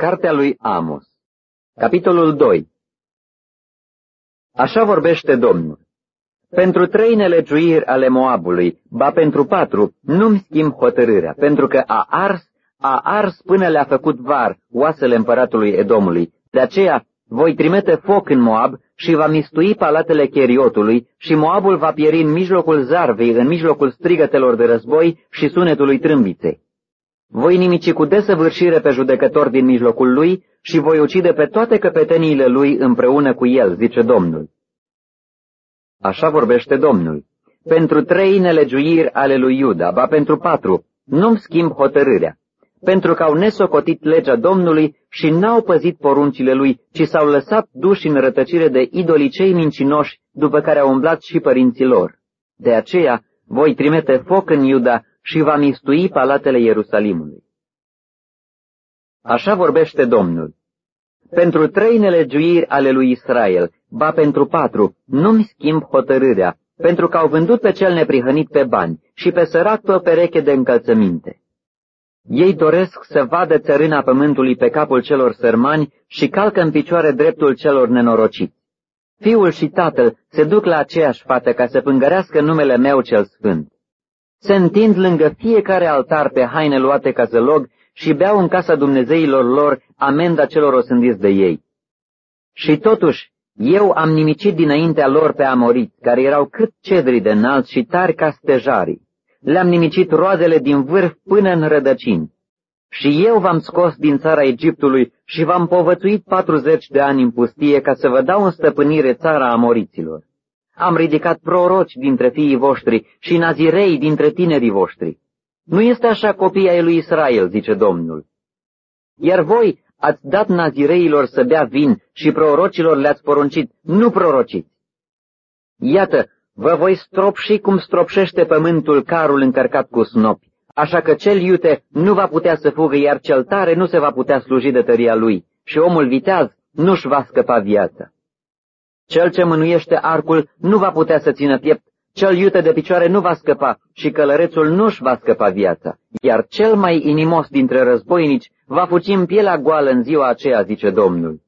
Cartea lui Amos Capitolul 2 Așa vorbește Domnul. Pentru trei nelegiuiri ale Moabului, ba pentru patru, nu-mi schimb hotărârea, pentru că a ars, a ars până le-a făcut var oasele împăratului Edomului. De aceea voi trimite foc în Moab și va mistui palatele Cheriotului și Moabul va pieri în mijlocul zarvei, în mijlocul strigătelor de război și sunetului trâmbiței. Voi nimici cu desăvârșire pe judecător din mijlocul lui și voi ucide pe toate căpeteniile lui împreună cu el, zice Domnul. Așa vorbește Domnul. Pentru trei nelegiuiri ale lui Iuda, ba pentru patru, nu-mi schimb hotărârea, pentru că au nesocotit legea Domnului și n-au păzit poruncile lui, ci s-au lăsat duși în rătăcire de idolii cei mincinoși, după care au umblat și părinții lor. De aceea voi trimite foc în Iuda și va mistui palatele Ierusalimului. Așa vorbește Domnul. Pentru trei nelegiuiri ale lui Israel, ba pentru patru, nu-mi schimb hotărârea, pentru că au vândut pe cel neprihănit pe bani și pe sărac pe o pereche de încălțăminte. Ei doresc să vadă țărâna pământului pe capul celor sărmani și calcă în picioare dreptul celor nenorociți. Fiul și tatăl se duc la aceeași fată ca să pângărească numele meu cel sfânt. Se întind lângă fiecare altar pe haine luate ca zălog și beau în casa Dumnezeilor lor amenda celor osândiți de ei. Și totuși, eu am nimicit dinaintea lor pe amoriți, care erau cât cedri de înalt și tari ca stejarii. Le-am nimicit roadele din vârf până în rădăcini. Și eu v-am scos din țara Egiptului și v-am povățuit patruzeci de ani în pustie ca să vă dau în stăpânire țara amoriților. Am ridicat proroci dintre fiii voștri și nazirei dintre tinerii voștri. Nu este așa copia ai lui Israel, zice Domnul. Iar voi ați dat nazireilor să bea vin și prorocilor le-ați poruncit, nu prorociți. Iată, vă voi stropși cum stropșește pământul carul încărcat cu snopi, așa că cel iute nu va putea să fugă, iar cel tare nu se va putea sluji de tăria lui, și omul viteaz nu-și va scăpa viața. Cel ce mânuiește arcul nu va putea să țină piept, cel iute de picioare nu va scăpa și călărețul nu-și va scăpa viața, iar cel mai inimos dintre războinici va fuci în pielea goală în ziua aceea, zice Domnul.